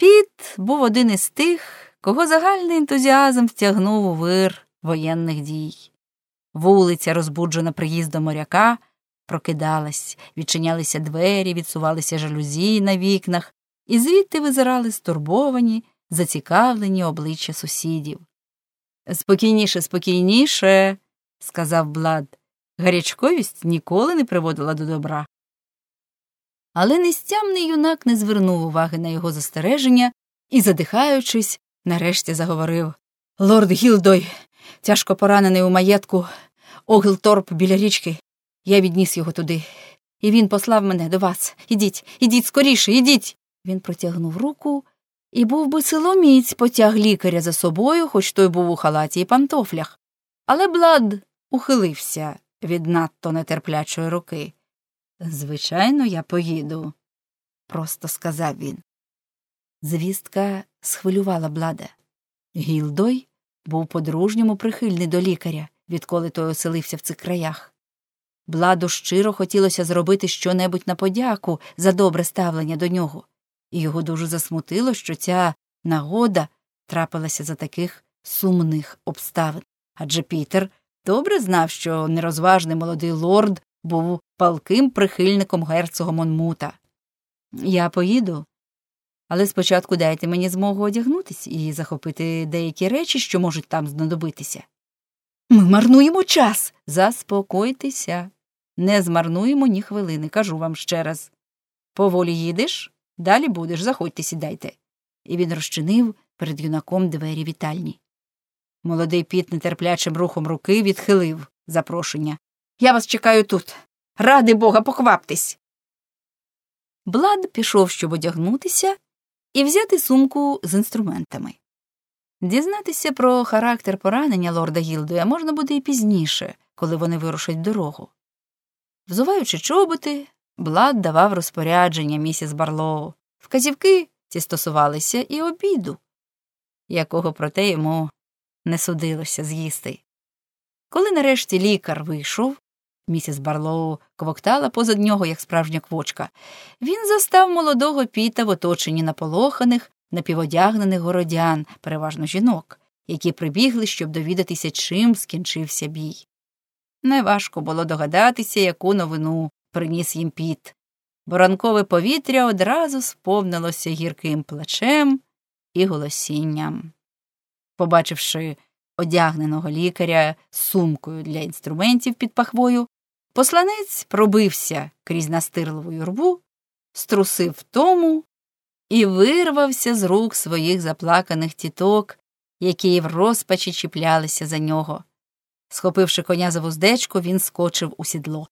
Піт був один із тих, кого загальний ентузіазм втягнув у вир воєнних дій. Вулиця, розбуджена приїздом моряка, прокидалась, відчинялися двері, відсувалися жалюзі на вікнах, і звідти визирали стурбовані, зацікавлені обличчя сусідів. Спокійніше, спокійніше, сказав Блад. Гарячковість ніколи не приводила до добра. Але нестямний юнак не звернув уваги на його застереження і, задихаючись, нарешті заговорив Лорд Гілдой, тяжко поранений у маєтку, Огилторп біля річки. Я відніс його туди. І він послав мене до вас. Ідіть, ідіть скоріше, ідіть. Він протягнув руку і був би силоміць потяг лікаря за собою, хоч той був у халаті і пантофлях. Але Блад ухилився від надто нетерплячої руки. Звичайно, я поїду, просто сказав він. Звістка схвилювала Блада. Гілдой був по-дружньому прихильний до лікаря, відколи той оселився в цих краях. Бладу щиро хотілося зробити щонебудь на подяку за добре ставлення до нього, і його дуже засмутило, що ця нагода трапилася за таких сумних обставин. Адже Пітер добре знав, що нерозважний молодий лорд був палким прихильником герцога Монмута. Я поїду, але спочатку дайте мені змогу одягнутись і захопити деякі речі, що можуть там знадобитися. Ми марнуємо час. Заспокойтеся. Не змарнуємо ні хвилини, кажу вам ще раз. Поволі їдеш, далі будеш, заходьте, сідайте. І він розчинив перед юнаком двері вітальні. Молодий піт нетерплячим рухом руки відхилив запрошення. Я вас чекаю тут. Ради бога, покваптесь. Блад пішов, щоб одягнутися, і взяти сумку з інструментами. Дізнатися про характер поранення лорда Гілдуя можна буде і пізніше, коли вони вирушать дорогу. Взуваючи чоботи, Блад давав розпорядження місіс Барлоу. Вказівки ці стосувалися і обіду, якого проте йому не судилося з'їсти. Коли нарешті лікар вийшов, місіс Барлоу квоктала позад нього, як справжня квочка, він застав молодого піта в оточенні наполоханих, напіводягнених городян, переважно жінок, які прибігли, щоб довідатися, чим скінчився бій. Неважко було догадатися, яку новину приніс їм піт, бо повітря одразу сповнилося гірким плачем і голосінням. Побачивши одягненого лікаря з сумкою для інструментів під пахвою, посланець пробився крізь настирливу юрбу, струсив тому і вирвався з рук своїх заплаканих тіток, які в розпачі чіплялися за нього. Схопивши коня за вуздечку, він скочив у сідло.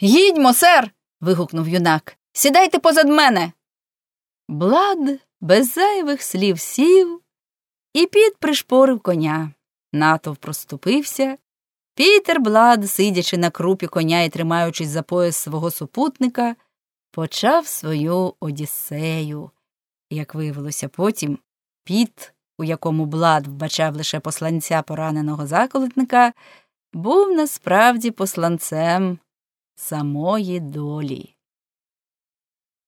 Їдьмо, сер. вигукнув юнак. Сідайте позад мене. Блад без зайвих слів сів, і піт пришпорив коня. Натов проступився. Пітер Блад, сидячи на крупі коня і тримаючись за пояс свого супутника, почав свою одіссею. Як виявилося потім, піт, у якому Блад вбачав лише посланця пораненого заколотника, був насправді посланцем самої долі.